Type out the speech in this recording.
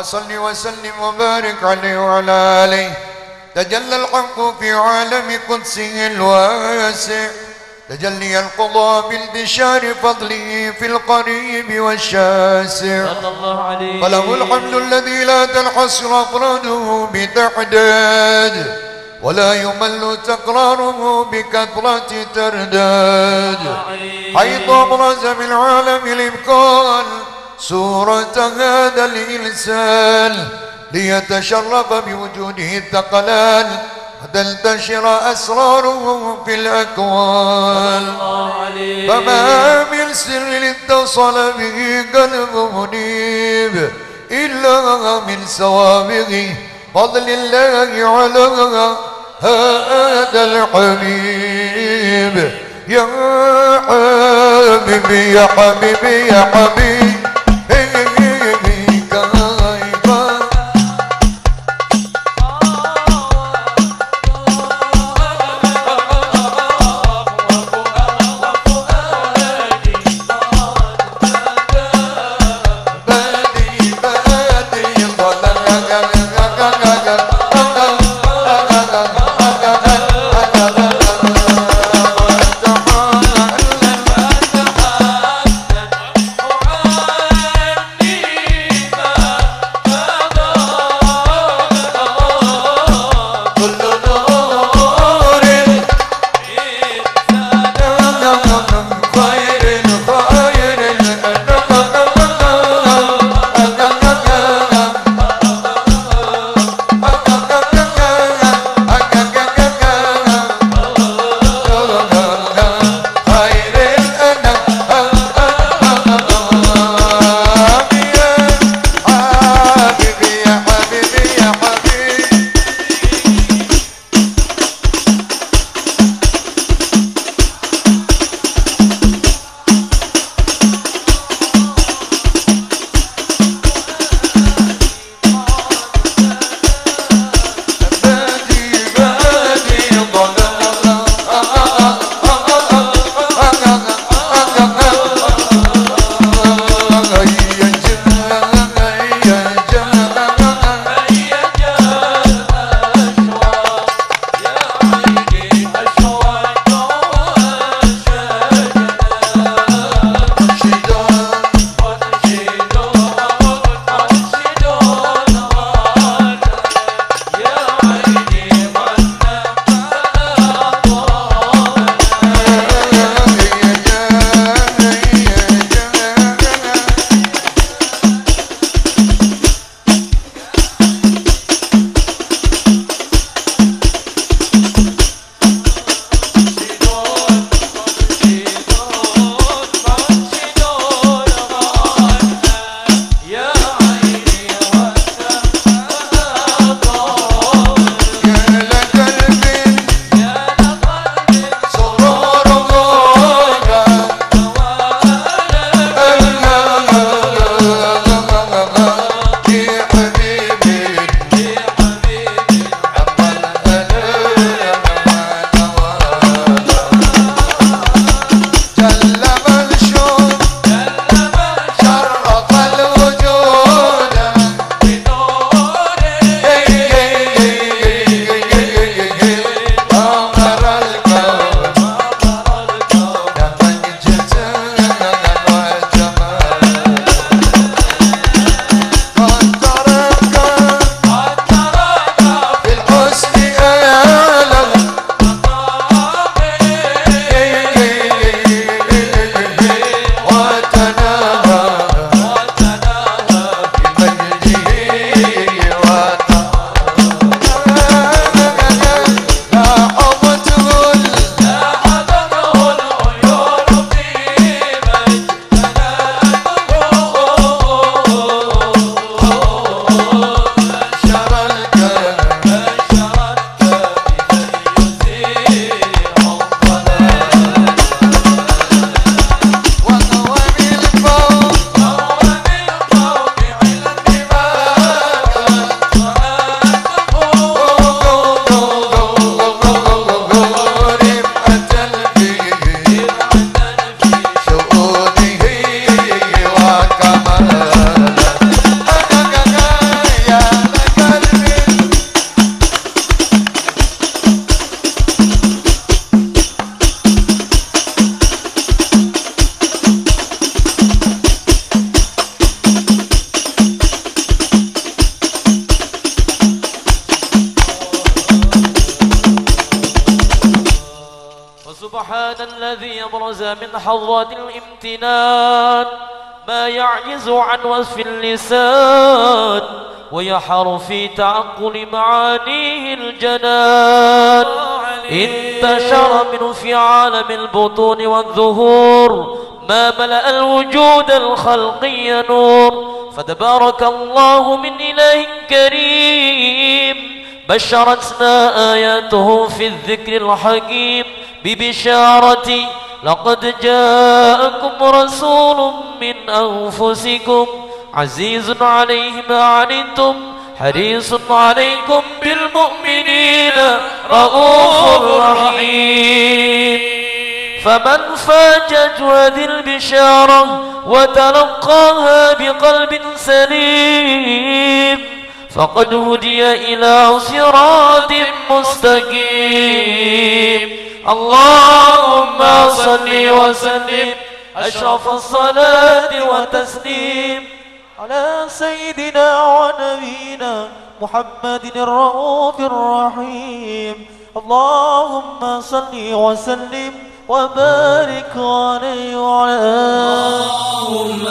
اللهم صل وسلم وبارك عليه وعلى آله. تجلى الحق في عالم قدسه الواسع. تجلي القضاء بالبشار فضله في القريب والشاسع. صلى الله عليه فله الحمد الذي لا تنحصر أفراده بتعداد ولا يمل تكراره بكثرة ترداد. حيث أبرز من عالم الإمكان. سورة هذا الإنسان ليتشرف بوجوده الثقلان وتنتشر أسراره في الأكوان. فما من سر اتصل به قلب منيب إلا من سوابغ فضل الله على هذا الحبيب. يا حبيبي يا حبيبي يا حبيبي. من حظات الامتنان ما يعجز عن وصف اللسان ويحر في تعقل معانيه الجنان. انتشر منه في عالم البطون والظهور ما ملأ الوجود الخلقي نور فتبارك الله من إله كريم بشرتنا آياته في الذكر الحكيم ببشارة لقد جاءكم رسول من أنفسكم عزيز عليه ما عنتم حريص عليكم بالمؤمنين رؤوف رحيم. فمن فاجت هذه البشارة وتلقاها بقلب سليم فقد هدي إلى صراط مستقيم. اللهم صل وسلم أشرف الصلاة وتسليم على سيدنا ونبينا محمد الرؤوف الرحيم. اللهم صل وسلم وبارك عليه وعلى اللهم